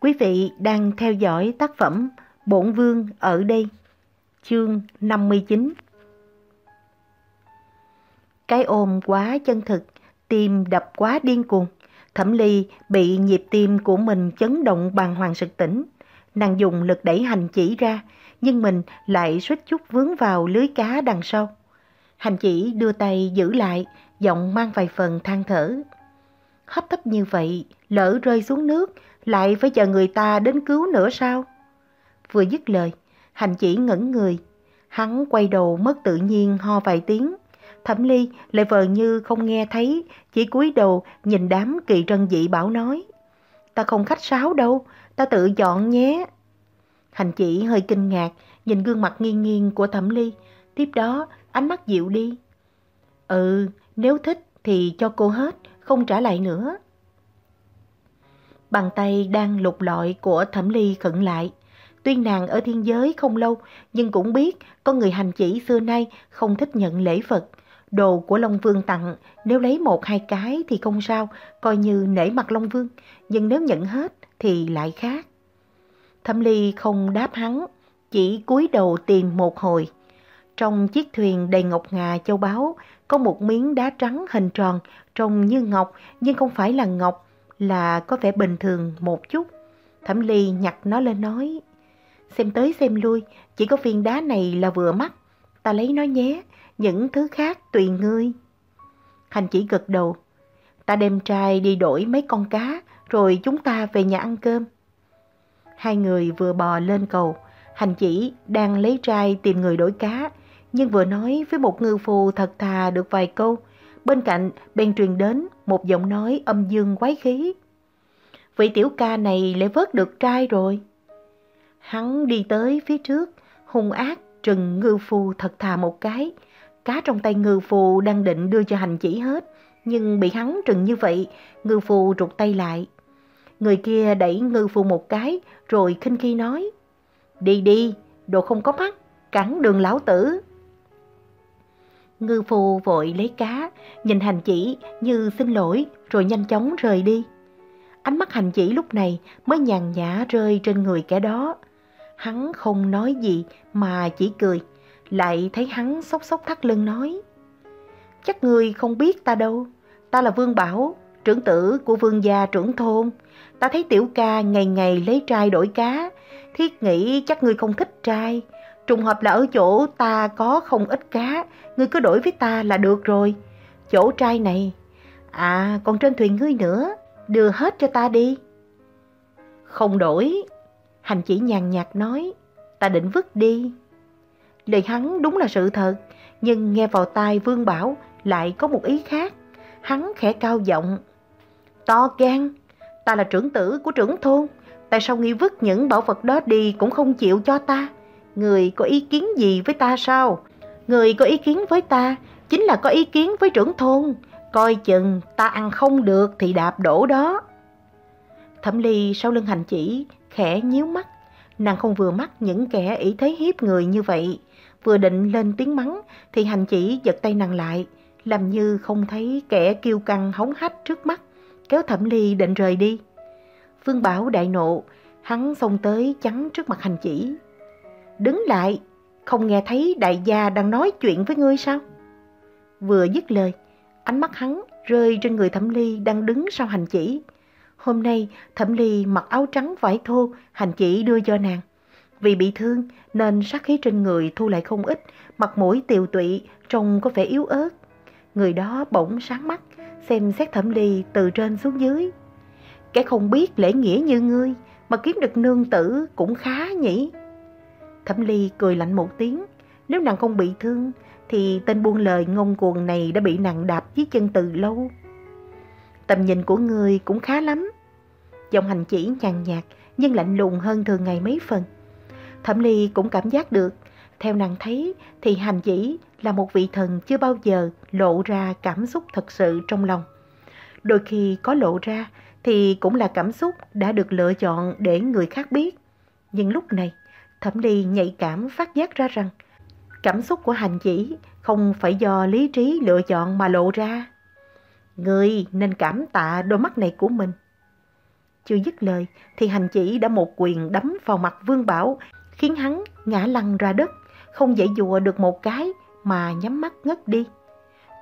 Quý vị đang theo dõi tác phẩm Bổn Vương ở đây, chương 59. Cái ôm quá chân thực, tim đập quá điên cuồng. Thẩm Ly bị nhịp tim của mình chấn động bằng hoàng sực tỉnh. Nàng dùng lực đẩy hành chỉ ra, nhưng mình lại suýt chút vướng vào lưới cá đằng sau. Hành chỉ đưa tay giữ lại, giọng mang vài phần than thở. Hấp thấp như vậy, lỡ rơi xuống nước, lại phải chờ người ta đến cứu nữa sao? Vừa dứt lời, hành chỉ ngẩn người. Hắn quay đầu mất tự nhiên ho vài tiếng. Thẩm ly lại vờ như không nghe thấy, chỉ cúi đầu nhìn đám kỳ trân dị bảo nói. Ta không khách sáo đâu, ta tự dọn nhé. Hành chỉ hơi kinh ngạc, nhìn gương mặt nghiêng nghiêng của thẩm ly. Tiếp đó, ánh mắt dịu đi. Ừ, nếu thích thì cho cô hết, không trả lại nữa. Bàn tay đang lục lọi của thẩm ly khẩn lại. Tuy nàng ở thiên giới không lâu, nhưng cũng biết con người hành chỉ xưa nay không thích nhận lễ vật. Đồ của Long Vương tặng, nếu lấy một hai cái thì không sao, coi như nể mặt Long Vương. Nhưng nếu nhận hết thì lại khác. Thẩm ly không đáp hắn, chỉ cúi đầu tìm một hồi. Trong chiếc thuyền đầy ngọc ngà châu báu, có một miếng đá trắng hình tròn, trông như ngọc nhưng không phải là ngọc, là có vẻ bình thường một chút. Thẩm Ly nhặt nó lên nói, xem tới xem lui, chỉ có viên đá này là vừa mắt, ta lấy nó nhé, những thứ khác tùy ngươi. Hành chỉ gật đầu, ta đem trai đi đổi mấy con cá, rồi chúng ta về nhà ăn cơm. Hai người vừa bò lên cầu, hành chỉ đang lấy trai tìm người đổi cá, nhưng vừa nói với một ngư phù thật thà được vài câu, bên cạnh bên truyền đến một giọng nói âm dương quái khí. Vị tiểu ca này lại vớt được trai rồi. Hắn đi tới phía trước, hung ác trừng ngư phù thật thà một cái. Cá trong tay ngư phù đang định đưa cho hành chỉ hết, nhưng bị hắn trừng như vậy, ngư phù trục tay lại. Người kia đẩy ngư phù một cái, rồi khinh khi nói, Đi đi, đồ không có mắt, cản đường lão tử. Ngư phù vội lấy cá, nhìn hành chỉ như xin lỗi rồi nhanh chóng rời đi. Ánh mắt hành chỉ lúc này mới nhàn nhã rơi trên người kẻ đó. Hắn không nói gì mà chỉ cười, lại thấy hắn sốc sốc thắt lưng nói. Chắc người không biết ta đâu, ta là Vương Bảo, trưởng tử của vương gia trưởng thôn. Ta thấy tiểu ca ngày ngày lấy trai đổi cá, thiết nghĩ chắc người không thích trai, Trùng hợp là ở chỗ ta có không ít cá, ngươi cứ đổi với ta là được rồi. Chỗ trai này, à còn trên thuyền ngươi nữa, đưa hết cho ta đi. Không đổi, hành chỉ nhàn nhạt nói, ta định vứt đi. Lời hắn đúng là sự thật, nhưng nghe vào tai Vương Bảo lại có một ý khác. Hắn khẽ cao giọng, to gan, ta là trưởng tử của trưởng thôn, tại sao ngươi vứt những bảo vật đó đi cũng không chịu cho ta? Người có ý kiến gì với ta sao? Người có ý kiến với ta chính là có ý kiến với trưởng thôn. Coi chừng ta ăn không được thì đạp đổ đó. Thẩm ly sau lưng hành chỉ, khẽ nhíu mắt. Nàng không vừa mắt những kẻ ý thấy hiếp người như vậy. Vừa định lên tiếng mắng thì hành chỉ giật tay nàng lại, làm như không thấy kẻ kiêu căng hống hách trước mắt, kéo thẩm ly định rời đi. Phương Bảo đại nộ, hắn xông tới chắn trước mặt hành chỉ, đứng lại, không nghe thấy đại gia đang nói chuyện với ngươi sao? Vừa dứt lời, ánh mắt hắn rơi trên người Thẩm Ly đang đứng sau hành chỉ. Hôm nay Thẩm Ly mặc áo trắng vải thô, hành chỉ đưa cho nàng. Vì bị thương nên sát khí trên người thu lại không ít, mặt mũi tiều tụy, trông có vẻ yếu ớt. Người đó bỗng sáng mắt, xem xét Thẩm Ly từ trên xuống dưới. kẻ không biết lễ nghĩa như ngươi mà kiếm được nương tử cũng khá nhỉ? Thẩm Ly cười lạnh một tiếng, nếu nàng không bị thương thì tên buôn lời ngông cuồng này đã bị nàng đạp dưới chân từ lâu. Tầm nhìn của người cũng khá lắm. Giọng hành chỉ nhàn nhạt nhưng lạnh lùng hơn thường ngày mấy phần. Thẩm Ly cũng cảm giác được, theo nàng thấy thì hành chỉ là một vị thần chưa bao giờ lộ ra cảm xúc thật sự trong lòng. Đôi khi có lộ ra thì cũng là cảm xúc đã được lựa chọn để người khác biết. Nhưng lúc này, Thẩm Ly nhạy cảm phát giác ra rằng cảm xúc của hành chỉ không phải do lý trí lựa chọn mà lộ ra. Người nên cảm tạ đôi mắt này của mình. Chưa dứt lời thì hành chỉ đã một quyền đấm vào mặt Vương Bảo, khiến hắn ngã lăn ra đất, không dễ dùa được một cái mà nhắm mắt ngất đi.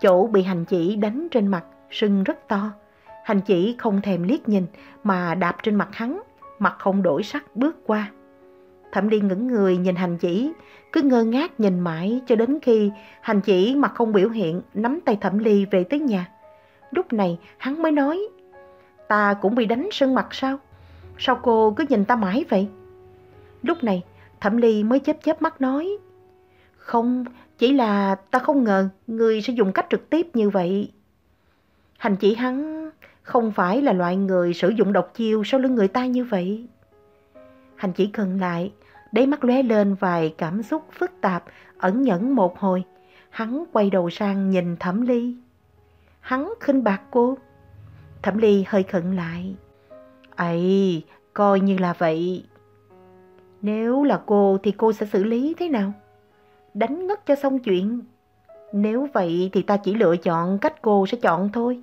Chỗ bị hành chỉ đánh trên mặt, sưng rất to. Hành chỉ không thèm liếc nhìn mà đạp trên mặt hắn, mặt không đổi sắc bước qua. Thẩm Ly ngẩng người nhìn hành chỉ, cứ ngơ ngác nhìn mãi cho đến khi hành chỉ mặt không biểu hiện nắm tay Thẩm Ly về tới nhà. Lúc này hắn mới nói, ta cũng bị đánh sưng mặt sao? Sao cô cứ nhìn ta mãi vậy? Lúc này Thẩm Ly mới chớp chớp mắt nói, không, chỉ là ta không ngờ người sẽ dùng cách trực tiếp như vậy. Hành chỉ hắn không phải là loại người sử dụng độc chiêu sau lưng người ta như vậy. Hành chỉ khừng lại, đáy mắt lóe lên vài cảm xúc phức tạp, ẩn nhẫn một hồi. Hắn quay đầu sang nhìn Thẩm Ly. Hắn khinh bạc cô. Thẩm Ly hơi khẩn lại. ấy coi như là vậy. Nếu là cô thì cô sẽ xử lý thế nào? Đánh ngất cho xong chuyện. Nếu vậy thì ta chỉ lựa chọn cách cô sẽ chọn thôi.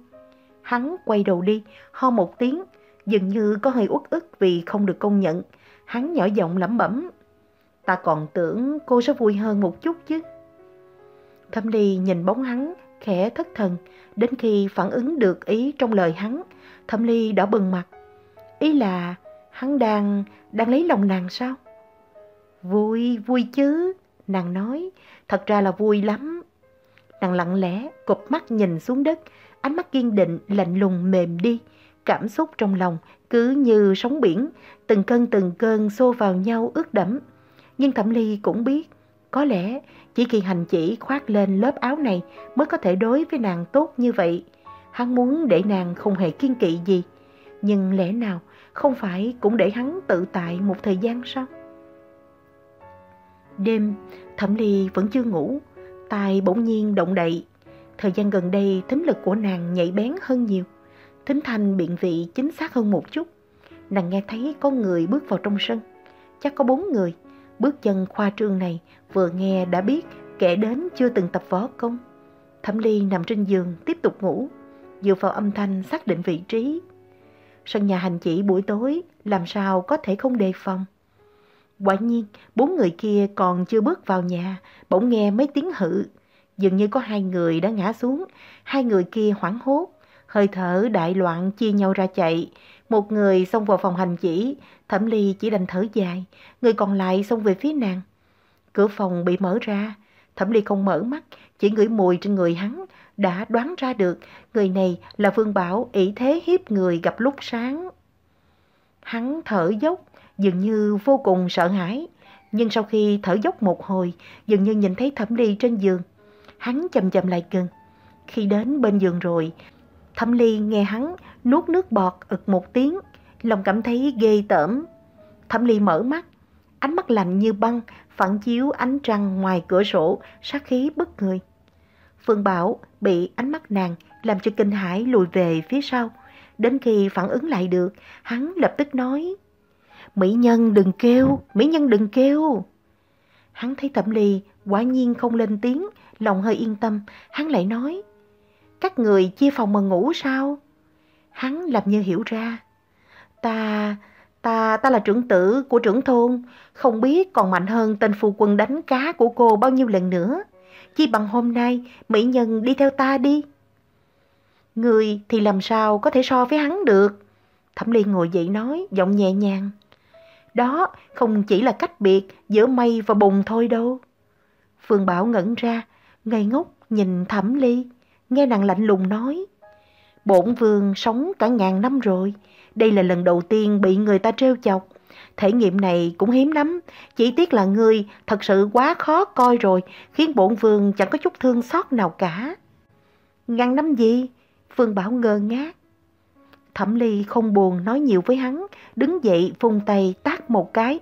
Hắn quay đầu đi, ho một tiếng, dường như có hơi uất ức vì không được công nhận. Hắn nhỏ giọng lẩm bẩm. Ta còn tưởng cô sẽ vui hơn một chút chứ. Thâm Ly nhìn bóng hắn, khẽ thất thần, đến khi phản ứng được ý trong lời hắn, Thâm Ly đỏ bừng mặt. Ý là hắn đang, đang lấy lòng nàng sao? Vui, vui chứ, nàng nói, thật ra là vui lắm. Nàng lặng lẽ, cụp mắt nhìn xuống đất, ánh mắt kiên định, lạnh lùng mềm đi. Cảm xúc trong lòng cứ như sóng biển, từng cơn từng cơn xô vào nhau ướt đẫm. Nhưng Thẩm Ly cũng biết, có lẽ chỉ khi hành chỉ khoác lên lớp áo này mới có thể đối với nàng tốt như vậy. Hắn muốn để nàng không hề kiên kỵ gì. Nhưng lẽ nào không phải cũng để hắn tự tại một thời gian sao? Đêm, Thẩm Ly vẫn chưa ngủ, tai bỗng nhiên động đậy. Thời gian gần đây thính lực của nàng nhạy bén hơn nhiều, thính thanh biện vị chính xác hơn một chút. Nàng nghe thấy có người bước vào trong sân, chắc có bốn người. Bước chân khoa trương này vừa nghe đã biết kẻ đến chưa từng tập võ công. Thẩm Ly nằm trên giường tiếp tục ngủ, dựa vào âm thanh xác định vị trí. Sân nhà hành chỉ buổi tối làm sao có thể không đề phòng. Quả nhiên, bốn người kia còn chưa bước vào nhà, bỗng nghe mấy tiếng hự. Dường như có hai người đã ngã xuống, hai người kia hoảng hốt, hơi thở đại loạn chia nhau ra chạy. Một người xông vào phòng hành chỉ, thẩm ly chỉ đành thở dài, người còn lại xông về phía nàng. Cửa phòng bị mở ra, thẩm ly không mở mắt, chỉ ngửi mùi trên người hắn, đã đoán ra được người này là phương Bảo ỷ thế hiếp người gặp lúc sáng. Hắn thở dốc, dường như vô cùng sợ hãi. Nhưng sau khi thở dốc một hồi, dường như nhìn thấy Thẩm Ly trên giường. Hắn chậm chậm lại gần. Khi đến bên giường rồi, Thẩm Ly nghe hắn nuốt nước bọt ực một tiếng, lòng cảm thấy ghê tởm. Thẩm Ly mở mắt, ánh mắt lạnh như băng, phản chiếu ánh trăng ngoài cửa sổ, sát khí bức người. Phương Bảo bị ánh mắt nàng làm cho kinh hãi lùi về phía sau. Đến khi phản ứng lại được, hắn lập tức nói Mỹ nhân đừng kêu, Mỹ nhân đừng kêu. Hắn thấy Thẩm Ly quả nhiên không lên tiếng, lòng hơi yên tâm, hắn lại nói. Các người chia phòng mà ngủ sao? Hắn làm như hiểu ra. Ta, ta, ta là trưởng tử của trưởng thôn, không biết còn mạnh hơn tên phu quân đánh cá của cô bao nhiêu lần nữa. Chi bằng hôm nay, Mỹ nhân đi theo ta đi. Người thì làm sao có thể so với hắn được? Thẩm Ly ngồi dậy nói, giọng nhẹ nhàng. Đó không chỉ là cách biệt giữa mây và bùn thôi đâu. Phương Bảo ngẩn ra, ngây ngốc nhìn Thẩm Ly, nghe nàng lạnh lùng nói. Bổn vương sống cả ngàn năm rồi, đây là lần đầu tiên bị người ta trêu chọc. Thể nghiệm này cũng hiếm lắm, chỉ tiếc là ngươi thật sự quá khó coi rồi, khiến bổn vương chẳng có chút thương xót nào cả. Ngàn năm gì? Phương Bảo ngơ ngác. Thẩm Ly không buồn nói nhiều với hắn, đứng dậy phun tay tác một cái.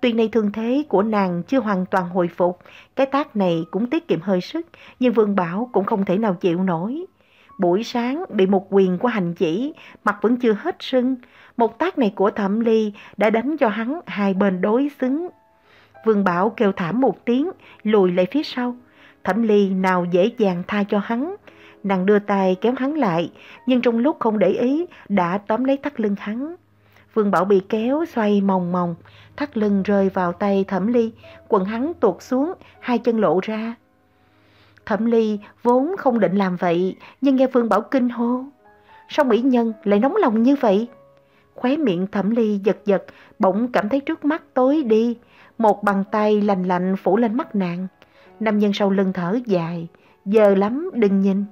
Tuy nay thương thế của nàng chưa hoàn toàn hồi phục, cái tác này cũng tiết kiệm hơi sức, nhưng Vương Bảo cũng không thể nào chịu nổi. Buổi sáng bị một quyền của hành chỉ, mặt vẫn chưa hết sưng. Một tác này của Thẩm Ly đã đánh cho hắn hai bên đối xứng. Vương Bảo kêu thảm một tiếng, lùi lại phía sau. Thẩm Ly nào dễ dàng tha cho hắn, Nàng đưa tay kéo hắn lại, nhưng trong lúc không để ý đã tóm lấy thắt lưng hắn. Phương Bảo bị kéo xoay mòng mòng, thắt lưng rơi vào tay Thẩm Ly, quần hắn tuột xuống, hai chân lộ ra. Thẩm Ly vốn không định làm vậy, nhưng nghe Phương Bảo kinh hô. Sao mỹ nhân lại nóng lòng như vậy? Khóe miệng Thẩm Ly giật giật, bỗng cảm thấy trước mắt tối đi. Một bàn tay lành lạnh phủ lên mắt nàng. Nam nhân sau lưng thở dài, giờ lắm đừng nhìn.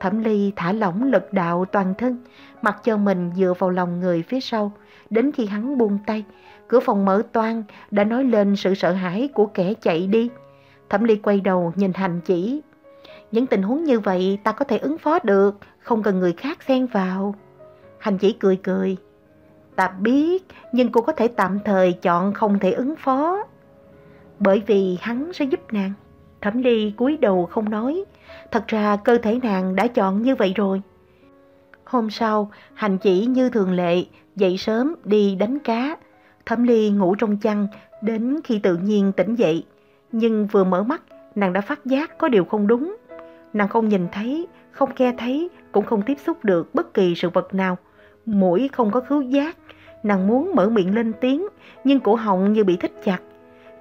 Thẩm Ly thả lỏng lực đạo toàn thân, mặc cho mình dựa vào lòng người phía sau. Đến khi hắn buông tay, cửa phòng mở toan đã nói lên sự sợ hãi của kẻ chạy đi. Thẩm Ly quay đầu nhìn hành chỉ. Những tình huống như vậy ta có thể ứng phó được, không cần người khác xen vào. Hành chỉ cười cười. Ta biết, nhưng cô có thể tạm thời chọn không thể ứng phó. Bởi vì hắn sẽ giúp nàng. Thẩm Ly cúi đầu không nói. Thật ra cơ thể nàng đã chọn như vậy rồi. Hôm sau, hành chỉ như thường lệ, dậy sớm đi đánh cá. Thẩm Ly ngủ trong chăn, đến khi tự nhiên tỉnh dậy. Nhưng vừa mở mắt, nàng đã phát giác có điều không đúng. Nàng không nhìn thấy, không nghe thấy, cũng không tiếp xúc được bất kỳ sự vật nào. Mũi không có khứu giác. Nàng muốn mở miệng lên tiếng, nhưng cổ họng như bị thích chặt.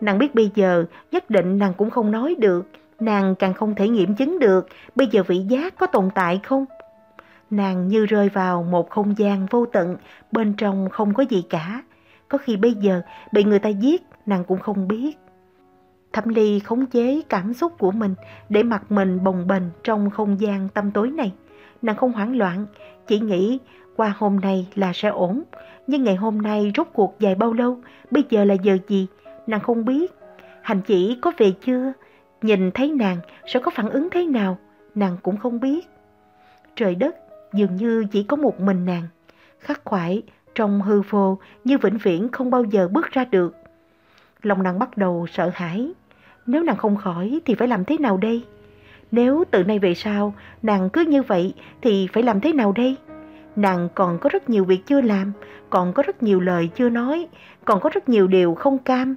Nàng biết bây giờ nhất định nàng cũng không nói được, nàng càng không thể nghiệm chứng được bây giờ vị giác có tồn tại không. Nàng như rơi vào một không gian vô tận, bên trong không có gì cả. Có khi bây giờ bị người ta giết, nàng cũng không biết. Thẩm Ly khống chế cảm xúc của mình để mặt mình bồng bềnh trong không gian tâm tối này. Nàng không hoảng loạn, chỉ nghĩ qua hôm nay là sẽ ổn. Nhưng ngày hôm nay rốt cuộc dài bao lâu, bây giờ là giờ gì, nàng không biết. Hành chỉ có về chưa? Nhìn thấy nàng sẽ có phản ứng thế nào? Nàng cũng không biết. Trời đất dường như chỉ có một mình nàng. Khắc khoải trong hư vô như vĩnh viễn không bao giờ bước ra được. Lòng nàng bắt đầu sợ hãi. Nếu nàng không khỏi thì phải làm thế nào đây? Nếu từ nay về sau nàng cứ như vậy thì phải làm thế nào đây? Nàng còn có rất nhiều việc chưa làm, còn có rất nhiều lời chưa nói, còn có rất nhiều điều không cam.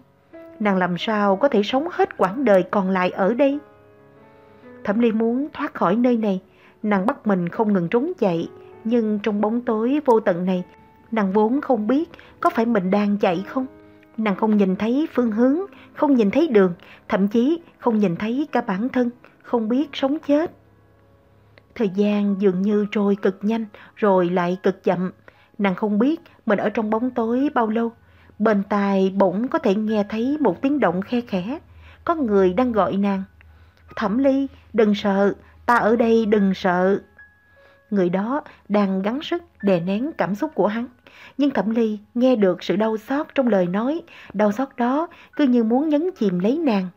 Nàng làm sao có thể sống hết quãng đời còn lại ở đây? Thẩm Ly muốn thoát khỏi nơi này, nàng bắt mình không ngừng trốn chạy, nhưng trong bóng tối vô tận này, nàng vốn không biết có phải mình đang chạy không. Nàng không nhìn thấy phương hướng, không nhìn thấy đường, thậm chí không nhìn thấy cả bản thân, không biết sống chết. Thời gian dường như trôi cực nhanh rồi lại cực chậm. Nàng không biết mình ở trong bóng tối bao lâu. Bên tai bỗng có thể nghe thấy một tiếng động khe khẽ. Có người đang gọi nàng. Thẩm Ly, đừng sợ, ta ở đây đừng sợ. Người đó đang gắng sức đè nén cảm xúc của hắn. Nhưng Thẩm Ly nghe được sự đau xót trong lời nói, đau xót đó cứ như muốn nhấn chìm lấy nàng.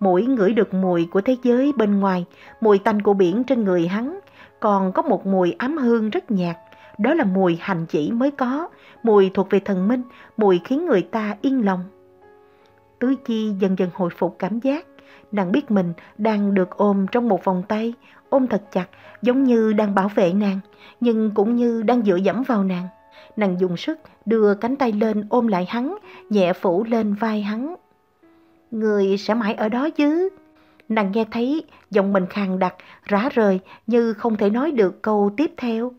Mũi ngửi được mùi của thế giới bên ngoài, mùi tanh của biển trên người hắn, còn có một mùi ám hương rất nhạt. Đó là mùi hành chỉ mới có, mùi thuộc về thần minh, mùi khiến người ta yên lòng. Tứ chi dần dần hồi phục cảm giác, nàng biết mình đang được ôm trong một vòng tay, ôm thật chặt, giống như đang bảo vệ nàng, nhưng cũng như đang dựa dẫm vào nàng. Nàng dùng sức đưa cánh tay lên ôm lại hắn, nhẹ phủ lên vai hắn. Người sẽ mãi ở đó chứ. Nàng nghe thấy giọng mình khàn đặc, rã rời như không thể nói được câu tiếp theo.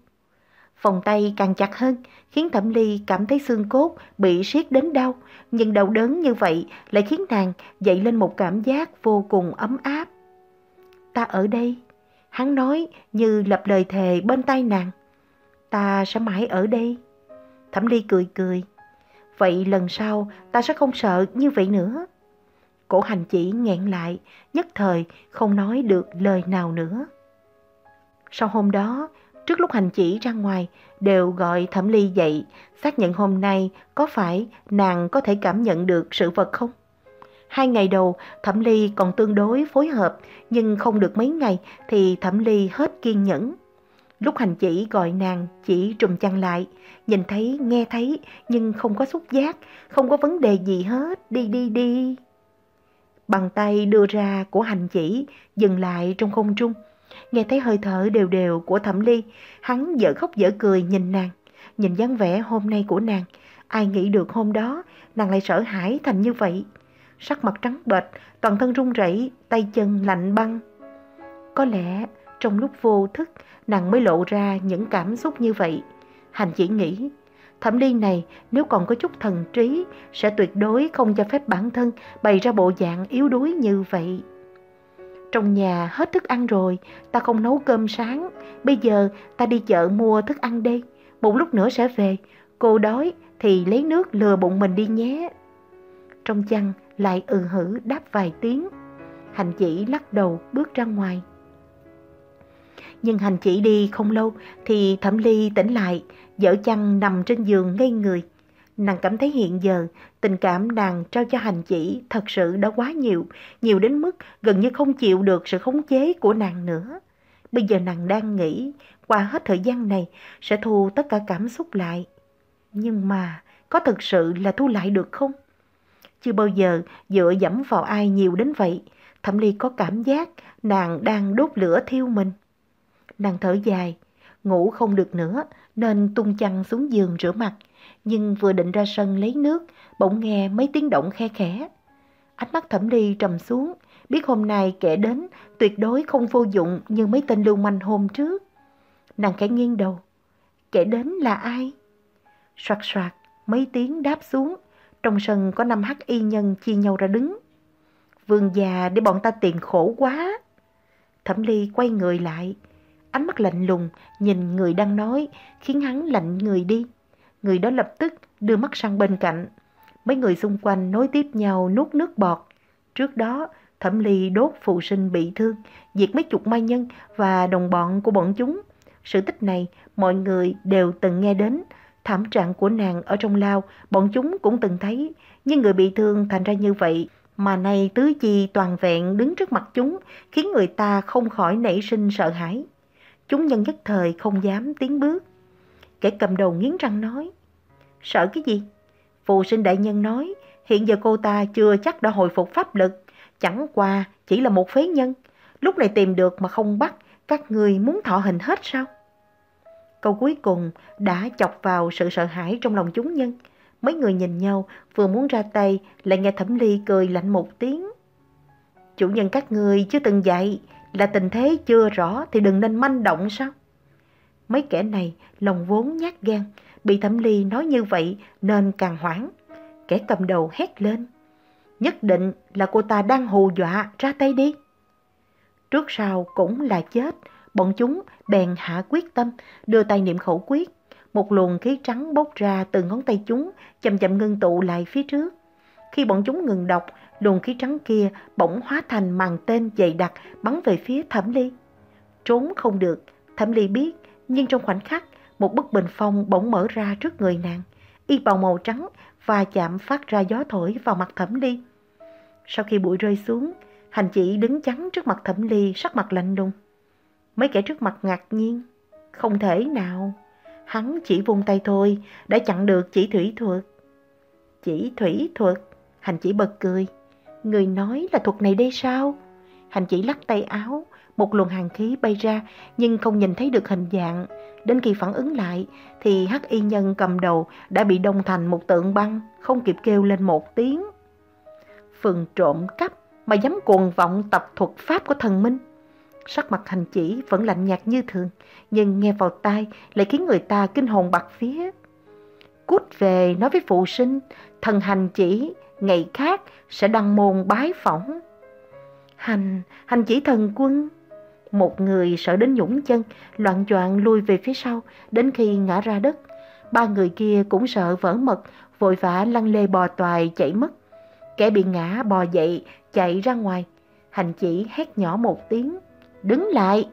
Vòng tay càng chặt hơn, khiến Thẩm Ly cảm thấy xương cốt bị siết đến đau, nhưng đau đớn như vậy lại khiến nàng dậy lên một cảm giác vô cùng ấm áp. Ta ở đây, hắn nói như lập lời thề bên tay nàng. Ta sẽ mãi ở đây. Thẩm Ly cười cười. Vậy lần sau ta sẽ không sợ như vậy nữa. Cổ hành chỉ nghẹn lại, nhất thời không nói được lời nào nữa. Sau hôm đó, trước lúc hành chỉ ra ngoài, đều gọi Thẩm Ly dậy, xác nhận hôm nay có phải nàng có thể cảm nhận được sự vật không? Hai ngày đầu, Thẩm Ly còn tương đối phối hợp, nhưng không được mấy ngày thì Thẩm Ly hết kiên nhẫn. Lúc hành chỉ gọi nàng chỉ trùm chăn lại, nhìn thấy, nghe thấy, nhưng không có xúc giác, không có vấn đề gì hết, đi đi đi. Bàn tay đưa ra của hành chỉ, dừng lại trong không trung. Nghe thấy hơi thở đều đều của thẩm ly, hắn dở khóc dở cười nhìn nàng. Nhìn dáng vẻ hôm nay của nàng, ai nghĩ được hôm đó nàng lại sợ hãi thành như vậy. Sắc mặt trắng bệch, toàn thân run rẩy, tay chân lạnh băng. Có lẽ trong lúc vô thức nàng mới lộ ra những cảm xúc như vậy. Hành chỉ nghĩ, Thẩm Ly này nếu còn có chút thần trí sẽ tuyệt đối không cho phép bản thân bày ra bộ dạng yếu đuối như vậy. Trong nhà hết thức ăn rồi, ta không nấu cơm sáng, bây giờ ta đi chợ mua thức ăn đi. một lúc nữa sẽ về, cô đói thì lấy nước lừa bụng mình đi nhé. Trong chăn lại ừ hử đáp vài tiếng, hành chỉ lắc đầu bước ra ngoài. Nhưng hành chỉ đi không lâu thì thẩm ly tỉnh lại, dở chăn nằm trên giường ngây người. Nàng cảm thấy hiện giờ tình cảm nàng trao cho hành chỉ thật sự đã quá nhiều, nhiều đến mức gần như không chịu được sự khống chế của nàng nữa. Bây giờ nàng đang nghĩ qua hết thời gian này sẽ thu tất cả cảm xúc lại. Nhưng mà có thực sự là thu lại được không? Chưa bao giờ dựa dẫm vào ai nhiều đến vậy. Thẩm Ly có cảm giác nàng đang đốt lửa thiêu mình. Nàng thở dài, ngủ không được nữa nên tung chăn xuống giường rửa mặt. Nhưng vừa định ra sân lấy nước, bỗng nghe mấy tiếng động khe khẽ. Ánh mắt thẩm ly trầm xuống, biết hôm nay kẻ đến tuyệt đối không vô dụng như mấy tên lưu manh hôm trước. Nàng khẽ nghiêng đầu. Kẻ đến là ai? Soạt soạt, mấy tiếng đáp xuống. Trong sân có năm hắc y nhân chia nhau ra đứng. Vương già để bọn ta tiền khổ quá. Thẩm ly quay người lại, Ánh mắt lạnh lùng nhìn người đang nói khiến hắn lạnh người đi. Người đó lập tức đưa mắt sang bên cạnh. Mấy người xung quanh nối tiếp nhau nuốt nước bọt. Trước đó, Thẩm Ly đốt phụ sinh bị thương, diệt mấy chục mai nhân và đồng bọn của bọn chúng. Sự tích này mọi người đều từng nghe đến. Thảm trạng của nàng ở trong lao, bọn chúng cũng từng thấy. Nhưng người bị thương thành ra như vậy, mà nay tứ chi toàn vẹn đứng trước mặt chúng, khiến người ta không khỏi nảy sinh sợ hãi. Chúng nhân nhất thời không dám tiến bước. Kẻ cầm đầu nghiến răng nói. Sợ cái gì? Phù sinh đại nhân nói, hiện giờ cô ta chưa chắc đã hồi phục pháp lực. Chẳng qua chỉ là một phế nhân. Lúc này tìm được mà không bắt, các người muốn thọ hình hết sao? Câu cuối cùng đã chọc vào sự sợ hãi trong lòng chúng nhân. Mấy người nhìn nhau, vừa muốn ra tay, lại nghe Thẩm Ly cười lạnh một tiếng. Chủ nhân các người chưa từng dạy, là tình thế chưa rõ thì đừng nên manh động sao? Mấy kẻ này lòng vốn nhát gan, bị Thẩm Ly nói như vậy nên càng hoảng. Kẻ cầm đầu hét lên. Nhất định là cô ta đang hù dọa, ra tay đi. Trước sau cũng là chết, bọn chúng bèn hạ quyết tâm, đưa tay niệm khẩu quyết. Một luồng khí trắng bốc ra từ ngón tay chúng, chậm chậm ngưng tụ lại phía trước. Khi bọn chúng ngừng đọc, luồng khí trắng kia bỗng hóa thành màn tên dày đặc bắn về phía Thẩm Ly. Trốn không được, Thẩm Ly biết, nhưng trong khoảnh khắc, một bức bình phong bỗng mở ra trước người nàng. Y bào màu trắng và chạm phát ra gió thổi vào mặt Thẩm Ly. Sau khi bụi rơi xuống, hành chỉ đứng chắn trước mặt Thẩm Ly sắc mặt lạnh lùng. Mấy kẻ trước mặt ngạc nhiên. Không thể nào. Hắn chỉ vung tay thôi, đã chặn được chỉ thủy thuật. Chỉ thủy thuật, hành chỉ bật cười. Người nói là thuật này đây sao? Hành chỉ lắc tay áo, một luồng hàng khí bay ra nhưng không nhìn thấy được hình dạng. Đến khi phản ứng lại thì hắc y nhân cầm đầu đã bị đông thành một tượng băng, không kịp kêu lên một tiếng. Phường trộm cắp mà dám cuồng vọng tập thuật pháp của thần minh. Sắc mặt hành chỉ vẫn lạnh nhạt như thường, nhưng nghe vào tai lại khiến người ta kinh hồn bạc phía. Cút về nói với phụ sinh, thần hành chỉ ngày khác sẽ đăng môn bái phỏng. Hành, hành chỉ thần quân. Một người sợ đến nhũng chân, loạn choạng lui về phía sau, đến khi ngã ra đất. Ba người kia cũng sợ vỡ mật, vội vã lăn lê bò toài chạy mất. Kẻ bị ngã bò dậy, chạy ra ngoài. Hành chỉ hét nhỏ một tiếng, đứng lại.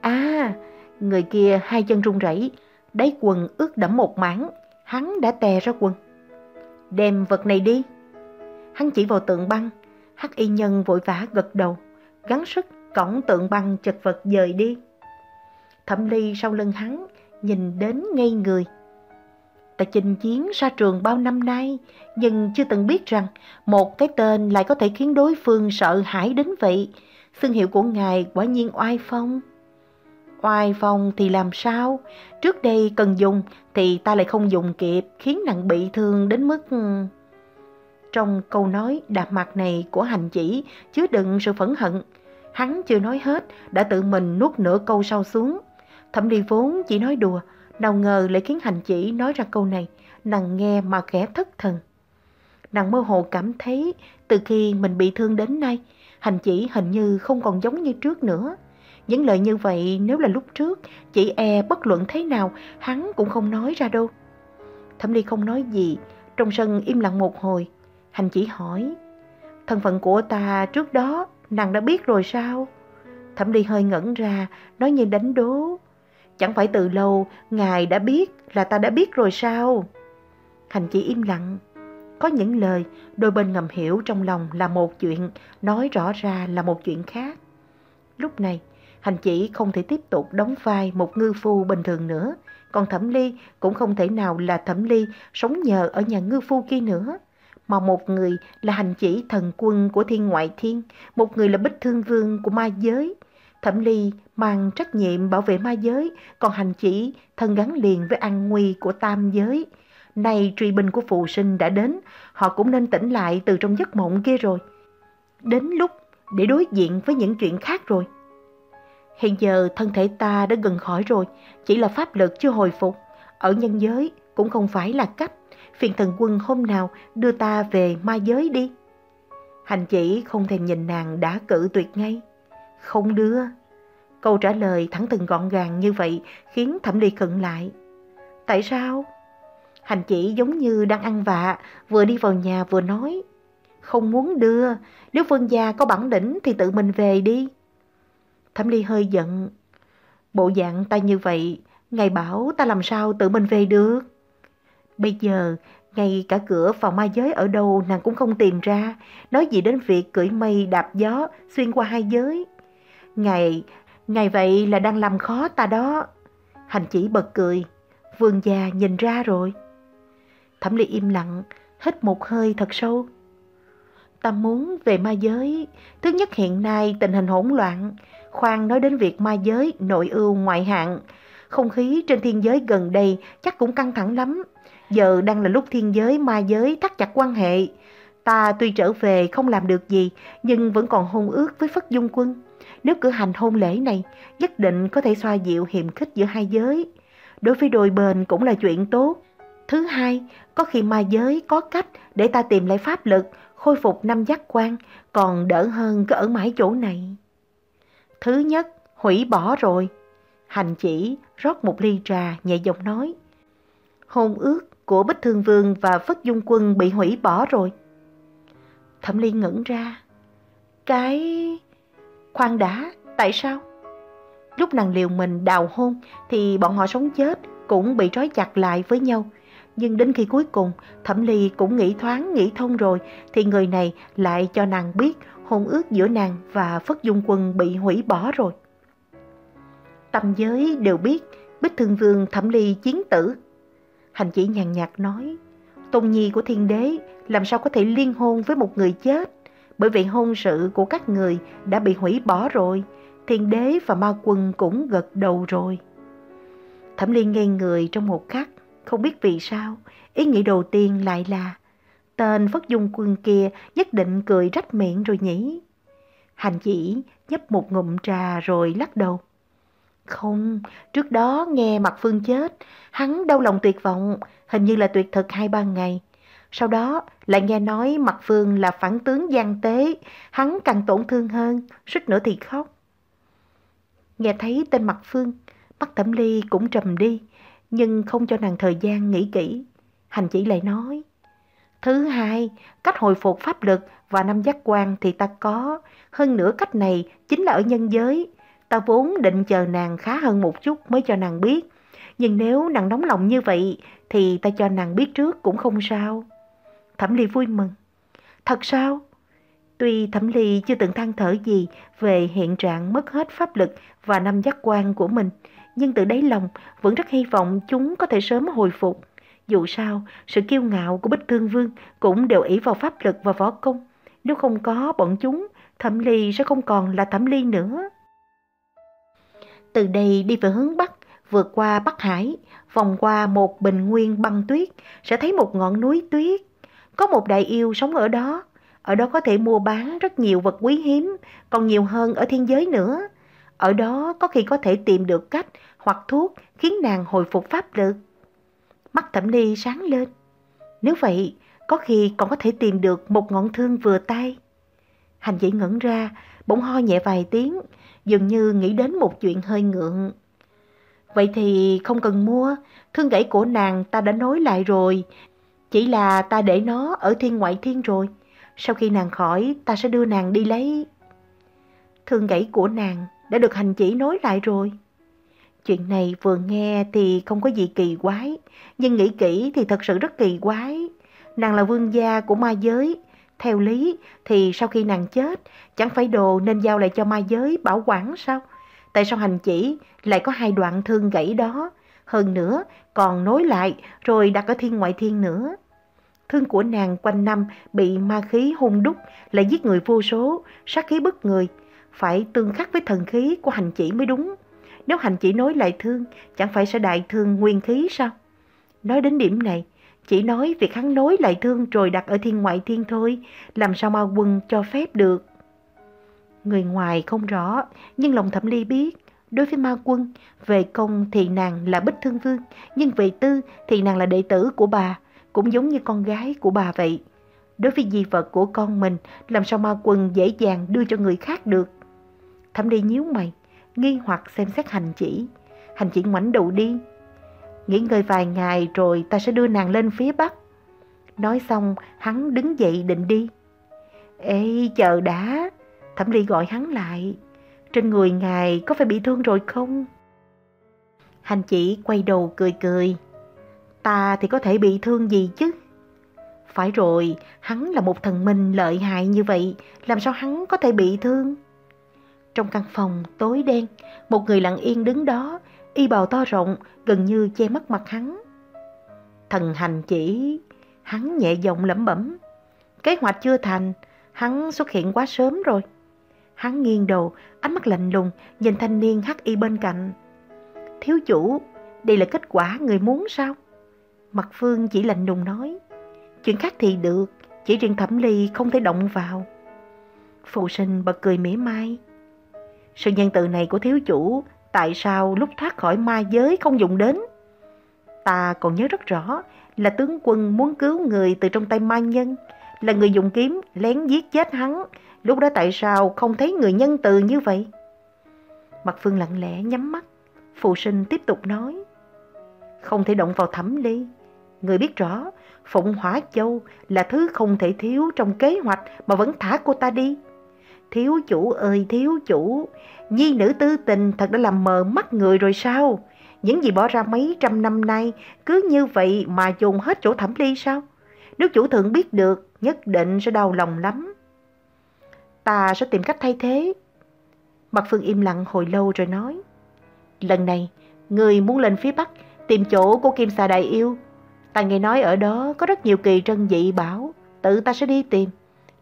À, người kia hai chân run rẩy, đáy quần ướt đẫm một mảng, hắn đã tè ra quần đem vật này đi. Hắn chỉ vào tượng băng, hắc y nhân vội vã gật đầu, gắng sức cõng tượng băng chật vật dời đi. Thẩm ly sau lưng hắn, nhìn đến ngây người. Ta chinh chiến ra trường bao năm nay, nhưng chưa từng biết rằng một cái tên lại có thể khiến đối phương sợ hãi đến vậy. Xương hiệu của ngài quả nhiên oai phong. Oai phong thì làm sao? Trước đây cần dùng thì ta lại không dùng kịp, khiến nặng bị thương đến mức... Trong câu nói đạp mặt này của hành chỉ chứa đựng sự phẫn hận. Hắn chưa nói hết, đã tự mình nuốt nửa câu sau xuống. Thẩm Ly vốn chỉ nói đùa, Nào ngờ lại khiến hành chỉ nói ra câu này, nàng nghe mà khẽ thất thần. Nàng mơ hồ cảm thấy từ khi mình bị thương đến nay, hành chỉ hình như không còn giống như trước nữa. Những lời như vậy nếu là lúc trước, chị e bất luận thế nào, hắn cũng không nói ra đâu. Thẩm Ly không nói gì, trong sân im lặng một hồi. Hành chỉ hỏi, thân phận của ta trước đó, nàng đã biết rồi sao? Thẩm Ly hơi ngẩn ra, nói như đánh đố. Chẳng phải từ lâu, ngài đã biết là ta đã biết rồi sao? Hành chỉ im lặng. Có những lời đôi bên ngầm hiểu trong lòng là một chuyện, nói rõ ra là một chuyện khác. Lúc này, hành chỉ không thể tiếp tục đóng vai một ngư phu bình thường nữa, còn Thẩm Ly cũng không thể nào là Thẩm Ly sống nhờ ở nhà ngư phu kia nữa. Mà một người là hành chỉ thần quân của thiên ngoại thiên, một người là bích thương vương của ma giới. Thẩm Ly mang trách nhiệm bảo vệ ma giới, còn hành chỉ thân gắn liền với an nguy của tam giới. Nay truy binh của phụ sinh đã đến, họ cũng nên tỉnh lại từ trong giấc mộng kia rồi. Đến lúc để đối diện với những chuyện khác rồi. Hiện giờ thân thể ta đã gần khỏi rồi, chỉ là pháp lực chưa hồi phục. Ở nhân giới cũng không phải là cách. Phiền thần quân hôm nào đưa ta về ma giới đi. Hành chỉ không thèm nhìn nàng đã cự tuyệt ngay. Không đưa. Câu trả lời thẳng thừng gọn gàng như vậy khiến thẩm ly khựng lại. Tại sao? Hành chỉ giống như đang ăn vạ, vừa đi vào nhà vừa nói. Không muốn đưa, nếu vương Gia có bản lĩnh thì tự mình về đi. Thẩm Ly hơi giận. Bộ dạng ta như vậy, ngài bảo ta làm sao tự mình về được. Bây giờ, ngay cả cửa vào ma giới ở đâu nàng cũng không tìm ra, nói gì đến việc cưỡi mây đạp gió xuyên qua hai giới. ngày ngày vậy là đang làm khó ta đó. Hành chỉ bật cười, vương già nhìn ra rồi. Thẩm Ly im lặng, hít một hơi thật sâu. Ta muốn về ma giới, thứ nhất hiện nay tình hình hỗn loạn, khoan nói đến việc ma giới nội ưu ngoại hạng. Không khí trên thiên giới gần đây chắc cũng căng thẳng lắm. Giờ đang là lúc thiên giới ma giới thắt chặt quan hệ. Ta tuy trở về không làm được gì, nhưng vẫn còn hôn ước với Phất Dung Quân. Nếu cử hành hôn lễ này, nhất định có thể xoa dịu hiểm khích giữa hai giới. Đối với đôi bền cũng là chuyện tốt. Thứ hai, có khi ma giới có cách để ta tìm lại pháp lực, khôi phục năm giác quan, còn đỡ hơn cứ ở mãi chỗ này. Thứ nhất, hủy bỏ rồi. Hành chỉ rót một ly trà nhẹ giọng nói. Hôn ước của Bích Thương Vương và Phất Dung Quân bị hủy bỏ rồi. Thẩm Ly ngẩn ra. Cái... Khoan đã, tại sao? Lúc nàng liều mình đào hôn thì bọn họ sống chết cũng bị trói chặt lại với nhau. Nhưng đến khi cuối cùng Thẩm Ly cũng nghĩ thoáng nghĩ thông rồi thì người này lại cho nàng biết hôn ước giữa nàng và Phất Dung Quân bị hủy bỏ rồi. Tâm giới đều biết Bích Thương Vương Thẩm Ly chiến tử. Hành chỉ nhàn nhạt nói, Tôn Nhi của thiên đế làm sao có thể liên hôn với một người chết, bởi vì hôn sự của các người đã bị hủy bỏ rồi, thiên đế và ma quân cũng gật đầu rồi. Thẩm liên ngây người trong một khắc, không biết vì sao, ý nghĩ đầu tiên lại là Tên Phất Dung Quân kia nhất định cười rách miệng rồi nhỉ. Hành chỉ nhấp một ngụm trà rồi lắc đầu. Không, trước đó nghe Mặt Phương chết, hắn đau lòng tuyệt vọng, hình như là tuyệt thực hai ba ngày. Sau đó lại nghe nói Mặt Phương là phản tướng gian tế, hắn càng tổn thương hơn, suýt nữa thì khóc. Nghe thấy tên Mặt Phương, mắt Thẩm Ly cũng trầm đi, nhưng không cho nàng thời gian nghĩ kỹ. Hành chỉ lại nói, Thứ hai, cách hồi phục pháp lực và năm giác quan thì ta có. Hơn nữa cách này chính là ở nhân giới. Ta vốn định chờ nàng khá hơn một chút mới cho nàng biết. Nhưng nếu nàng nóng lòng như vậy thì ta cho nàng biết trước cũng không sao. Thẩm Ly vui mừng. Thật sao? Tuy Thẩm Ly chưa từng than thở gì về hiện trạng mất hết pháp lực và năm giác quan của mình, nhưng từ đáy lòng vẫn rất hy vọng chúng có thể sớm hồi phục. Dù sao, sự kiêu ngạo của Bích Thương Vương cũng đều ý vào pháp lực và võ công. Nếu không có bọn chúng, Thẩm Ly sẽ không còn là Thẩm Ly nữa. Từ đây đi về hướng Bắc, vượt qua Bắc Hải, vòng qua một bình nguyên băng tuyết, sẽ thấy một ngọn núi tuyết. Có một đại yêu sống ở đó. Ở đó có thể mua bán rất nhiều vật quý hiếm, còn nhiều hơn ở thiên giới nữa. Ở đó có khi có thể tìm được cách hoặc thuốc khiến nàng hồi phục pháp lực. Mắt thẩm ly sáng lên. Nếu vậy, có khi còn có thể tìm được một ngọn thương vừa tay. Hành dĩ ngẩn ra, bỗng ho nhẹ vài tiếng, dường như nghĩ đến một chuyện hơi ngượng. Vậy thì không cần mua, thương gãy của nàng ta đã nối lại rồi, chỉ là ta để nó ở thiên ngoại thiên rồi. Sau khi nàng khỏi, ta sẽ đưa nàng đi lấy. Thương gãy của nàng đã được hành chỉ nối lại rồi. Chuyện này vừa nghe thì không có gì kỳ quái, nhưng nghĩ kỹ thì thật sự rất kỳ quái. Nàng là vương gia của ma giới. Theo lý thì sau khi nàng chết, chẳng phải đồ nên giao lại cho ma giới bảo quản sao? Tại sao hành chỉ lại có hai đoạn thương gãy đó? Hơn nữa, còn nối lại rồi đặt ở thiên ngoại thiên nữa. Thương của nàng quanh năm bị ma khí hung đúc, lại giết người vô số, sát khí bức người. Phải tương khắc với thần khí của hành chỉ mới đúng. Nếu hành chỉ nối lại thương, chẳng phải sẽ đại thương nguyên khí sao? Nói đến điểm này, chỉ nói việc hắn nối lại thương rồi đặt ở thiên ngoại thiên thôi, làm sao ma quân cho phép được. Người ngoài không rõ, nhưng lòng thẩm ly biết, đối với ma quân, về công thì nàng là bích thương vương, nhưng về tư thì nàng là đệ tử của bà, cũng giống như con gái của bà vậy. Đối với di vật của con mình, làm sao ma quân dễ dàng đưa cho người khác được. Thẩm ly nhíu mày, nghi hoặc xem xét hành chỉ. Hành chỉ ngoảnh đầu đi. Nghỉ ngơi vài ngày rồi ta sẽ đưa nàng lên phía bắc. Nói xong, hắn đứng dậy định đi. Ê, chờ đã. Thẩm ly gọi hắn lại. Trên người ngài có phải bị thương rồi không? Hành chỉ quay đầu cười cười. Ta thì có thể bị thương gì chứ? Phải rồi, hắn là một thần minh lợi hại như vậy, làm sao hắn có thể bị thương? Trong căn phòng tối đen, một người lặng yên đứng đó, y bào to rộng, gần như che mất mặt hắn. Thần hành chỉ, hắn nhẹ giọng lẩm bẩm. Kế hoạch chưa thành, hắn xuất hiện quá sớm rồi. Hắn nghiêng đầu, ánh mắt lạnh lùng, nhìn thanh niên hắc y bên cạnh. Thiếu chủ, đây là kết quả người muốn sao? Mặt Phương chỉ lạnh lùng nói. Chuyện khác thì được, chỉ riêng thẩm ly không thể động vào. Phụ sinh bật cười mỉa mai. Sự nhân từ này của thiếu chủ, tại sao lúc thoát khỏi ma giới không dùng đến? Ta còn nhớ rất rõ là tướng quân muốn cứu người từ trong tay ma nhân, là người dùng kiếm lén giết chết hắn. Lúc đó tại sao không thấy người nhân từ như vậy? Mặt Phương lặng lẽ nhắm mắt, phụ sinh tiếp tục nói. Không thể động vào thẩm ly. Người biết rõ, Phụng Hỏa Châu là thứ không thể thiếu trong kế hoạch mà vẫn thả cô ta đi. Thiếu chủ ơi thiếu chủ, nhi nữ tư tình thật đã làm mờ mắt người rồi sao? Những gì bỏ ra mấy trăm năm nay cứ như vậy mà dùng hết chỗ thẩm ly sao? Nếu chủ thượng biết được, nhất định sẽ đau lòng lắm. Ta sẽ tìm cách thay thế. Mặt Phương im lặng hồi lâu rồi nói. Lần này, người muốn lên phía Bắc tìm chỗ của Kim Xà Đại Yêu. Ta nghe nói ở đó có rất nhiều kỳ trân dị bảo, tự ta sẽ đi tìm.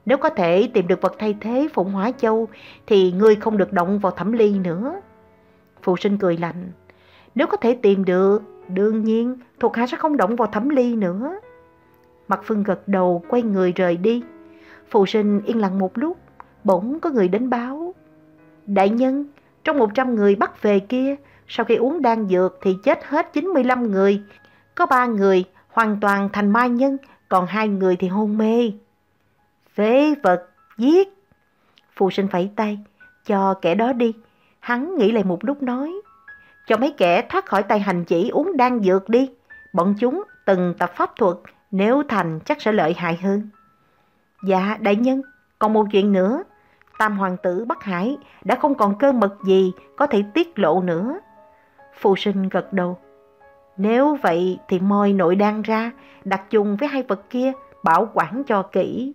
Nếu có thể tìm được vật thay thế Phụng Hóa Châu thì ngươi không được động vào thẩm ly nữa. Phụ sinh cười lạnh. Nếu có thể tìm được, đương nhiên thuộc hạ sẽ không động vào thẩm ly nữa. Mặt Phương gật đầu quay người rời đi. Phụ sinh yên lặng một lúc, bỗng có người đến báo. Đại nhân, trong 100 người bắt về kia, sau khi uống đan dược thì chết hết 95 người. Có 3 người hoàn toàn thành ma nhân, còn hai người thì hôn mê. Phế vật, giết. Phù sinh phẩy tay, cho kẻ đó đi. Hắn nghĩ lại một lúc nói, cho mấy kẻ thoát khỏi tay hành chỉ uống đan dược đi. Bọn chúng từng tập pháp thuật, nếu thành chắc sẽ lợi hại hơn. Dạ, đại nhân, còn một chuyện nữa. Tam hoàng tử Bắc Hải đã không còn cơ mật gì có thể tiết lộ nữa. Phù sinh gật đầu. Nếu vậy thì moi nội đan ra, đặt chung với hai vật kia, bảo quản cho kỹ.